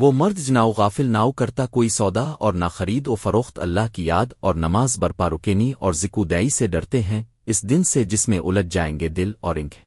وہ مرد جناؤ غافل ناؤ کرتا کوئی سودا اور نہ خرید و فروخت اللہ کی یاد اور نماز برپا رکینی اور ذکو دئی سے ڈرتے ہیں، اس دن سے جس میں الجھ جائیں گے دل اور انکھیں